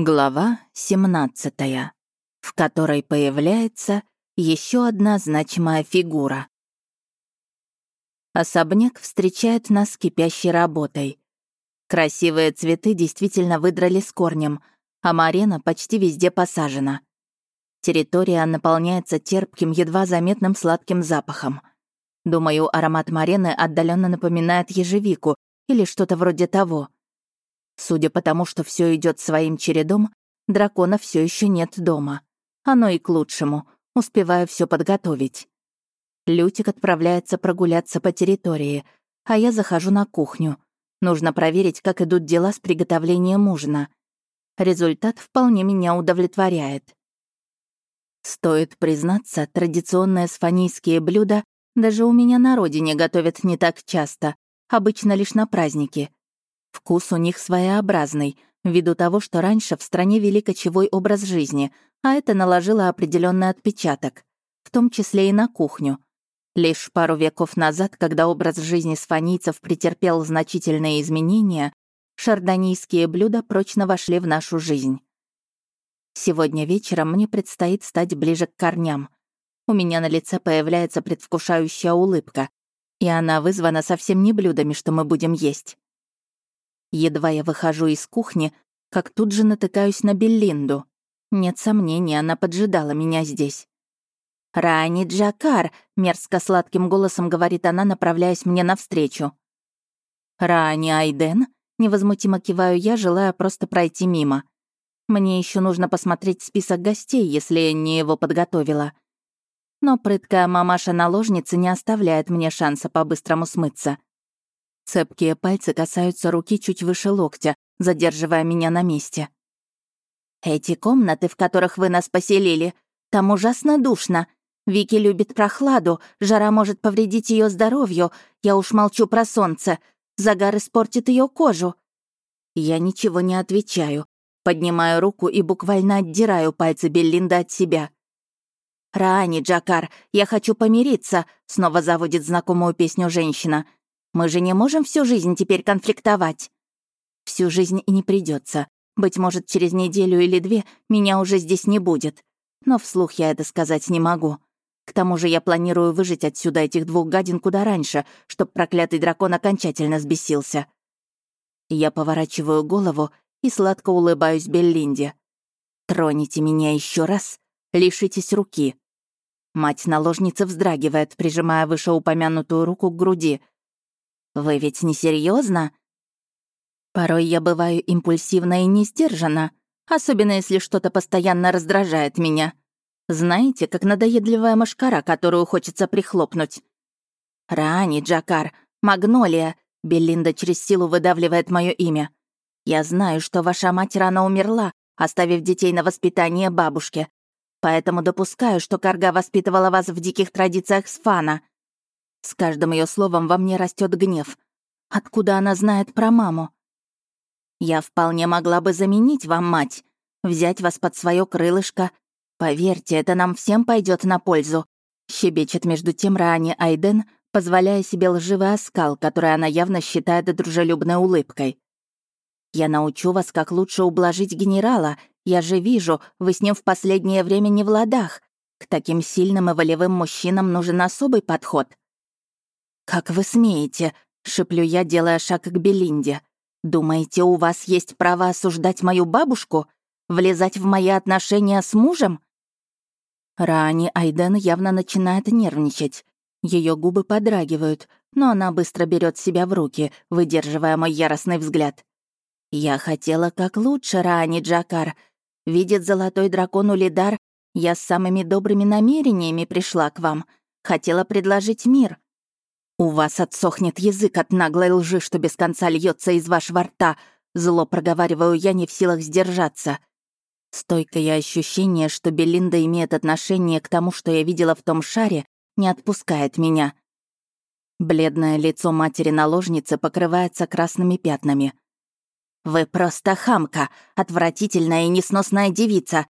Глава 17, в которой появляется еще одна значимая фигура. Особняк встречает нас кипящей работой. Красивые цветы действительно выдрали с корнем, а марена почти везде посажена. Территория наполняется терпким, едва заметным сладким запахом. Думаю, аромат марены отдаленно напоминает ежевику или что-то вроде того — Судя по тому, что все идет своим чередом, дракона все еще нет дома. Оно и к лучшему. Успеваю все подготовить. Лютик отправляется прогуляться по территории, а я захожу на кухню. Нужно проверить, как идут дела с приготовлением ужина. Результат вполне меня удовлетворяет. Стоит признаться, традиционные сфанийские блюда даже у меня на родине готовят не так часто, обычно лишь на праздники. Вкус у них своеобразный, ввиду того, что раньше в стране вели кочевой образ жизни, а это наложило определенный отпечаток, в том числе и на кухню. Лишь пару веков назад, когда образ жизни сфанийцев претерпел значительные изменения, шардонийские блюда прочно вошли в нашу жизнь. Сегодня вечером мне предстоит стать ближе к корням. У меня на лице появляется предвкушающая улыбка, и она вызвана совсем не блюдами, что мы будем есть. Едва я выхожу из кухни, как тут же натыкаюсь на Беллинду. Нет сомнений, она поджидала меня здесь. «Рани Джакар», — мерзко-сладким голосом говорит она, направляясь мне навстречу. «Рани Айден?» — невозмутимо киваю я, желая просто пройти мимо. Мне еще нужно посмотреть список гостей, если я не его подготовила. Но прыткая мамаша-наложница не оставляет мне шанса по-быстрому смыться. Цепкие пальцы касаются руки чуть выше локтя, задерживая меня на месте. «Эти комнаты, в которых вы нас поселили, там ужасно душно. Вики любит прохладу, жара может повредить ее здоровью, я уж молчу про солнце. Загар испортит ее кожу». Я ничего не отвечаю, поднимаю руку и буквально отдираю пальцы Беллинда от себя. «Раани, Джакар, я хочу помириться», — снова заводит знакомую песню женщина — мы же не можем всю жизнь теперь конфликтовать. Всю жизнь и не придется. Быть может, через неделю или две меня уже здесь не будет. Но вслух я это сказать не могу. К тому же я планирую выжить отсюда этих двух гадин куда раньше, чтоб проклятый дракон окончательно сбесился. Я поворачиваю голову и сладко улыбаюсь Беллинде. «Троните меня еще раз, лишитесь руки». Мать-наложница вздрагивает, прижимая вышеупомянутую руку к груди — вы ведь не серьезно? Порой я бываю импульсивна и не сдержана, особенно если что-то постоянно раздражает меня. Знаете, как надоедливая мошкара, которую хочется прихлопнуть. Рани, Джакар, Магнолия, Беллинда через силу выдавливает мое имя. Я знаю, что ваша мать рано умерла, оставив детей на воспитание бабушке. Поэтому допускаю, что Карга воспитывала вас в диких традициях Сфана. С каждым ее словом во мне растет гнев. Откуда она знает про маму? Я вполне могла бы заменить вам мать, взять вас под свое крылышко. Поверьте, это нам всем пойдет на пользу. Щебечет между тем Раани Айден, позволяя себе лживый оскал, который она явно считает дружелюбной улыбкой. «Я научу вас, как лучше ублажить генерала. Я же вижу, вы с ним в последнее время не в ладах. К таким сильным и волевым мужчинам нужен особый подход. «Как вы смеете?» — шеплю я, делая шаг к Белинде. «Думаете, у вас есть право осуждать мою бабушку? Влезать в мои отношения с мужем?» Рани Айден явно начинает нервничать. Ее губы подрагивают, но она быстро берет себя в руки, выдерживая мой яростный взгляд. «Я хотела как лучше, Рани Джакар. Видит золотой дракон Улидар, я с самыми добрыми намерениями пришла к вам. Хотела предложить мир. «У вас отсохнет язык от наглой лжи, что без конца льется из вашего рта», зло проговариваю я, не в силах сдержаться. Стойкое ощущение, что Белинда имеет отношение к тому, что я видела в том шаре, не отпускает меня. Бледное лицо матери-наложницы покрывается красными пятнами. «Вы просто хамка, отвратительная и несносная девица.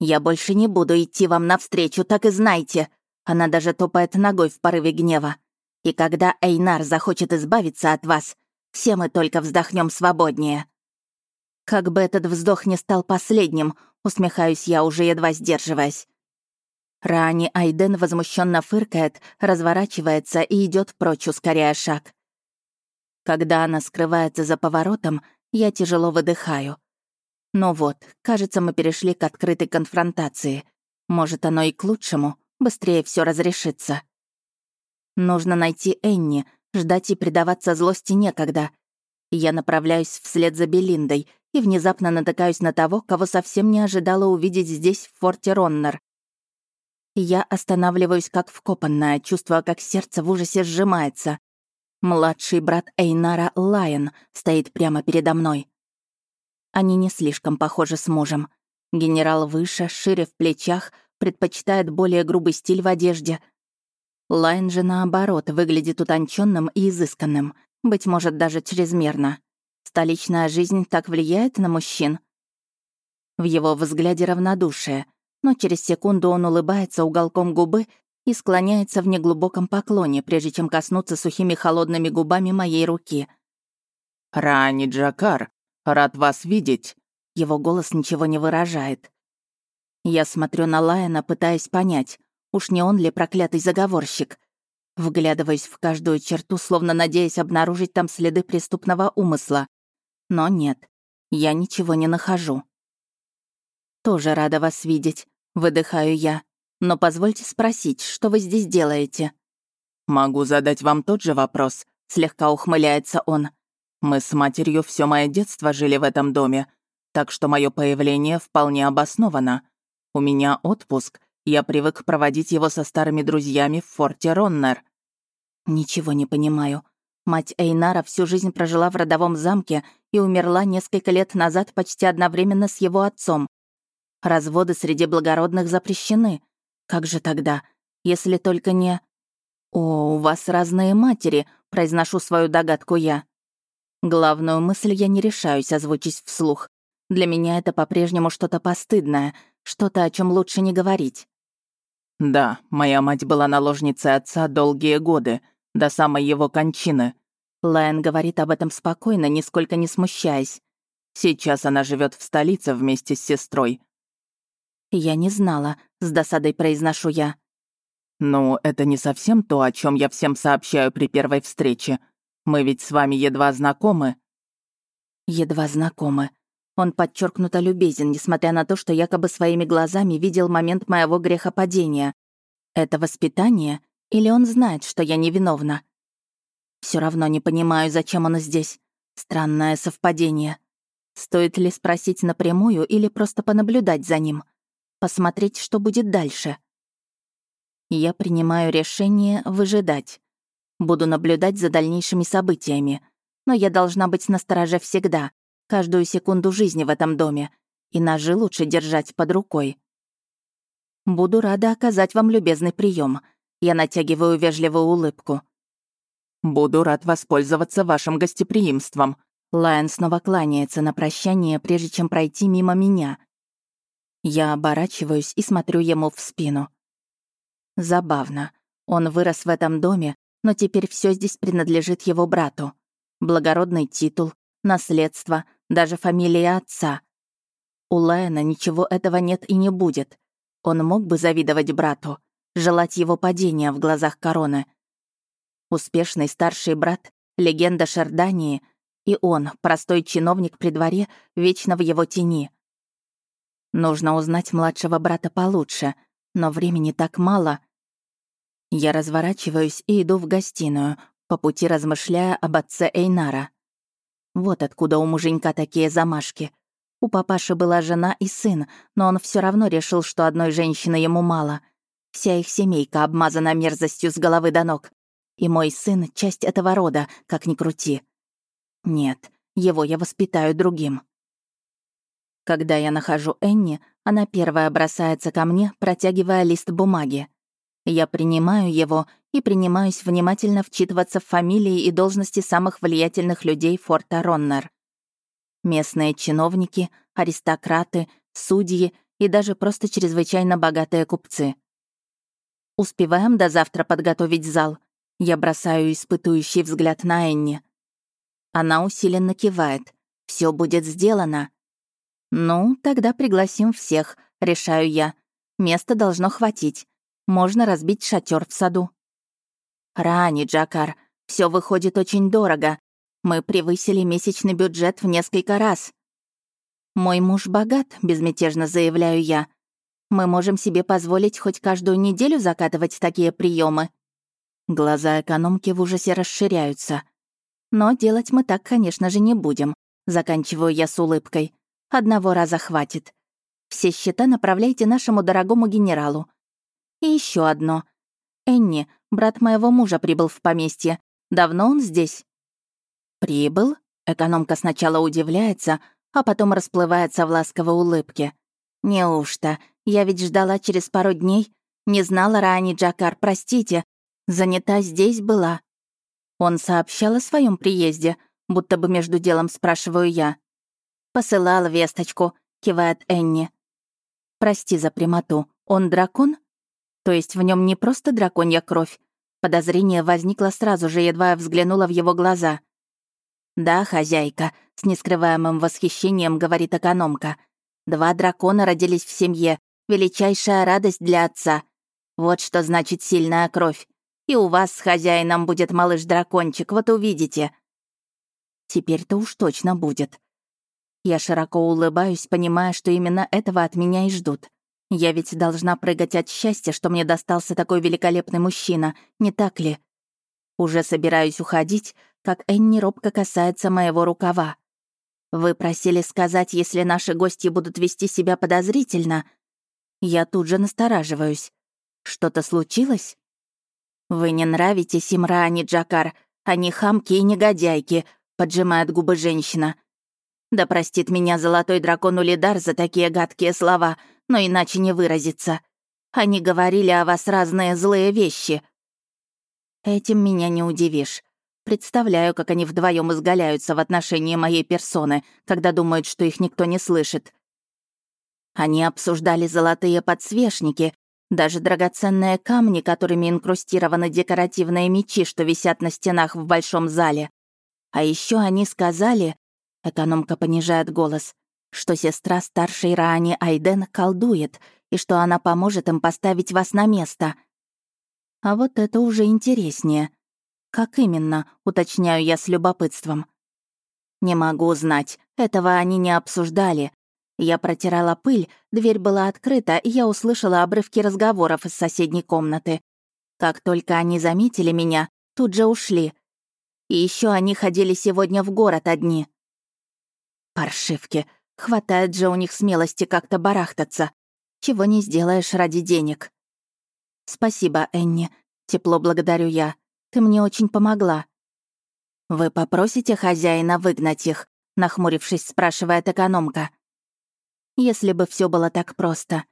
Я больше не буду идти вам навстречу, так и знайте». Она даже топает ногой в порыве гнева. И когда Эйнар захочет избавиться от вас, все мы только вздохнем свободнее». Как бы этот вздох не стал последним, усмехаюсь я, уже едва сдерживаясь. Рани Айден возмущенно фыркает, разворачивается и идет прочь, ускоряя шаг. Когда она скрывается за поворотом, я тяжело выдыхаю. Ну вот, кажется, мы перешли к открытой конфронтации. Может, оно и к лучшему, быстрее все разрешится. Нужно найти Энни, ждать и предаваться злости некогда. Я направляюсь вслед за Белиндой и внезапно натыкаюсь на того, кого совсем не ожидала увидеть здесь, в форте Роннер. Я останавливаюсь как вкопанная, чувствуя, как сердце в ужасе сжимается. Младший брат Эйнара Лайон стоит прямо передо мной. Они не слишком похожи с мужем. Генерал выше, шире в плечах, предпочитает более грубый стиль в одежде. Лайн же, наоборот, выглядит утонченным и изысканным, быть может, даже чрезмерно. Столичная жизнь так влияет на мужчин. В его взгляде равнодушие — но через секунду он улыбается уголком губы и склоняется в неглубоком поклоне, прежде чем коснуться сухими холодными губами моей руки. «Рани Джакар, рад вас видеть!» Его голос ничего не выражает. Я смотрю на Лайена, пытаясь понять, уж не он ли проклятый заговорщик. Вглядываюсь в каждую черту, словно надеясь обнаружить там следы преступного умысла. Но нет, я ничего не нахожу. «Тоже рада вас видеть», Выдыхаю я. Но позвольте спросить, что вы здесь делаете? Могу задать вам тот же вопрос, слегка ухмыляется он. Мы с матерью все мое детство жили в этом доме, так что мое появление вполне обосновано. У меня отпуск, я привык проводить его со старыми друзьями в форте Роннер. Ничего не понимаю. Мать Эйнара всю жизнь прожила в родовом замке и умерла несколько лет назад почти одновременно с его отцом. Разводы среди благородных запрещены. Как же тогда, если только не... «О, у вас разные матери», — произношу свою догадку я. Главную мысль я не решаюсь озвучить вслух. Для меня это по-прежнему что-то постыдное, что-то, о чем лучше не говорить. «Да, моя мать была наложницей отца долгие годы, до самой его кончины». Лайон говорит об этом спокойно, нисколько не смущаясь. «Сейчас она живет в столице вместе с сестрой. «Я не знала», — с досадой произношу я. «Ну, это не совсем то, о чем я всем сообщаю при первой встрече. Мы ведь с вами едва знакомы». Едва знакомы. Он подчеркнуто любезен, несмотря на то, что якобы своими глазами видел момент моего грехопадения. Это воспитание? Или он знает, что я невиновна? Все равно не понимаю, зачем он здесь. Странное совпадение. Стоит ли спросить напрямую или просто понаблюдать за ним? посмотреть, что будет дальше. Я принимаю решение выжидать. Буду наблюдать за дальнейшими событиями. Но я должна быть настороже всегда, каждую секунду жизни в этом доме, и ножи лучше держать под рукой. Буду рада оказать вам любезный прием. Я натягиваю вежливую улыбку. «Буду рад воспользоваться вашим гостеприимством». Лайон снова кланяется на прощание, прежде чем пройти мимо меня. Я оборачиваюсь и смотрю ему в спину. Забавно. Он вырос в этом доме, но теперь все здесь принадлежит его брату. Благородный титул, наследство, даже фамилия отца. У Лайена ничего этого нет и не будет. Он мог бы завидовать брату, желать его падения в глазах короны. Успешный старший брат, легенда Шардании, и он, простой чиновник при дворе, вечно в его тени — Нужно узнать младшего брата получше, но времени так мало. Я разворачиваюсь и иду в гостиную, по пути размышляя об отце Эйнара. Вот откуда у муженька такие замашки. У папаши была жена и сын, но он все равно решил, что одной женщины ему мало. Вся их семейка обмазана мерзостью с головы до ног. И мой сын — часть этого рода, как ни крути. Нет, его я воспитаю другим. Когда я нахожу Энни, она первая бросается ко мне, протягивая лист бумаги. Я принимаю его и принимаюсь внимательно вчитываться в фамилии и должности самых влиятельных людей форта Роннер. Местные чиновники, аристократы, судьи и даже просто чрезвычайно богатые купцы. Успеваем до завтра подготовить зал. Я бросаю испытующий взгляд на Энни. Она усиленно кивает. Все будет сделано. «Ну, тогда пригласим всех», — решаю я. «Места должно хватить. Можно разбить шатер в саду». «Рани, Джакар, все выходит очень дорого. Мы превысили месячный бюджет в несколько раз». «Мой муж богат», — безмятежно заявляю я. «Мы можем себе позволить хоть каждую неделю закатывать такие приемы. Глаза экономки в ужасе расширяются. «Но делать мы так, конечно же, не будем», — заканчиваю я с улыбкой. «Одного раза хватит. Все счета направляйте нашему дорогому генералу. И еще одно. Энни, брат моего мужа, прибыл в поместье. Давно он здесь?» «Прибыл?» — экономка сначала удивляется, а потом расплывается в ласковой улыбке. «Неужто? Я ведь ждала через пару дней. Не знала ранее, Джакар, простите. Занята здесь была». Он сообщал о своем приезде, будто бы между делом спрашиваю я. «Посылала весточку», — кивает Энни. «Прости за прямоту. Он дракон?» То есть в нем не просто драконья кровь. Подозрение возникло сразу же, едва я взглянула в его глаза. «Да, хозяйка», — с нескрываемым восхищением говорит экономка. «Два дракона родились в семье. Величайшая радость для отца. Вот что значит сильная кровь. И у вас с хозяином будет малыш-дракончик, вот увидите». Теперь-то уж точно будет. Я широко улыбаюсь, понимая, что именно этого от меня и ждут. Я ведь должна прыгать от счастья, что мне достался такой великолепный мужчина, не так ли? Уже собираюсь уходить, как Энни робко касается моего рукава. Вы просили сказать, если наши гости будут вести себя подозрительно. Я тут же настораживаюсь. Что-то случилось? Вы не нравитесь им, Рани Джакар. Они хамки и негодяйки, поджимает губы женщина. Да простит меня золотой дракон Улидар за такие гадкие слова, но иначе не выразиться. Они говорили о вас разные злые вещи. Этим меня не удивишь. Представляю, как они вдвоем изгаляются в отношении моей персоны, когда думают, что их никто не слышит. Они обсуждали золотые подсвечники, даже драгоценные камни, которыми инкрустированы декоративные мечи, что висят на стенах в большом зале. А еще они сказали, экономка понижает голос, что сестра старшей Раани Айден колдует, и что она поможет им поставить вас на место. А вот это уже интереснее. «Как именно?» — уточняю я с любопытством. «Не могу знать. Этого они не обсуждали. Я протирала пыль, дверь была открыта, и я услышала обрывки разговоров из соседней комнаты. Как только они заметили меня, тут же ушли. И еще они ходили сегодня в город одни. Паршивки. Хватает же у них смелости как-то барахтаться. Чего не сделаешь ради денег. Спасибо, Энни. Тепло благодарю я. Ты мне очень помогла». «Вы попросите хозяина выгнать их?» — нахмурившись, спрашивает экономка. «Если бы все было так просто.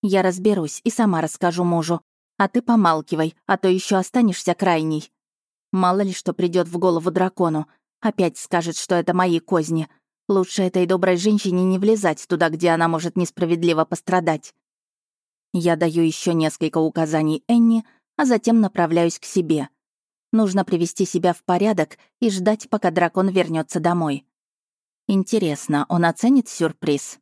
Я разберусь и сама расскажу мужу. А ты помалкивай, а то еще останешься крайней. Мало ли что придет в голову дракону. Опять скажет, что это мои козни. Лучше этой доброй женщине не влезать туда, где она может несправедливо пострадать. Я даю еще несколько указаний Энни, а затем направляюсь к себе. Нужно привести себя в порядок и ждать, пока дракон вернется домой. Интересно, он оценит сюрприз?